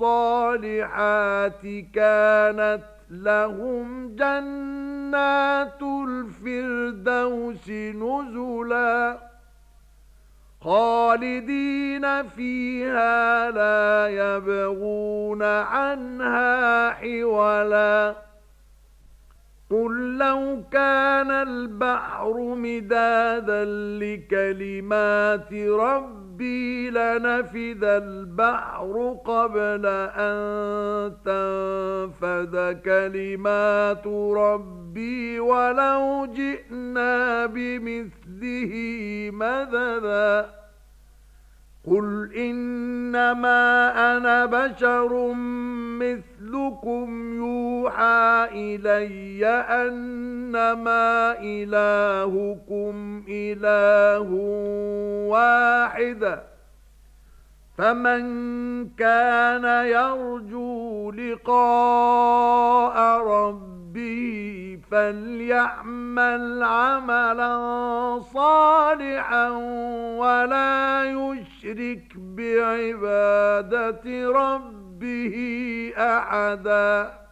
الصالحات كانت لهم جنات الفردوس نزلا خالدين فيها لا يبغون عنها حولا قل لو كان البحر مدادا لكلمات ربي لنفذ البحر قبل أن تنفذ كلمات ربي ولو جئنا بمثله مددا قل إنما أنا بشر مثلكم يوحى إلي أنما إلهكم إله واحد فمن كان يرجو لقاء رَبِّهِ فليعمل عملا صالحا ولا يشرك يشرك بعبادة ربه أحداً.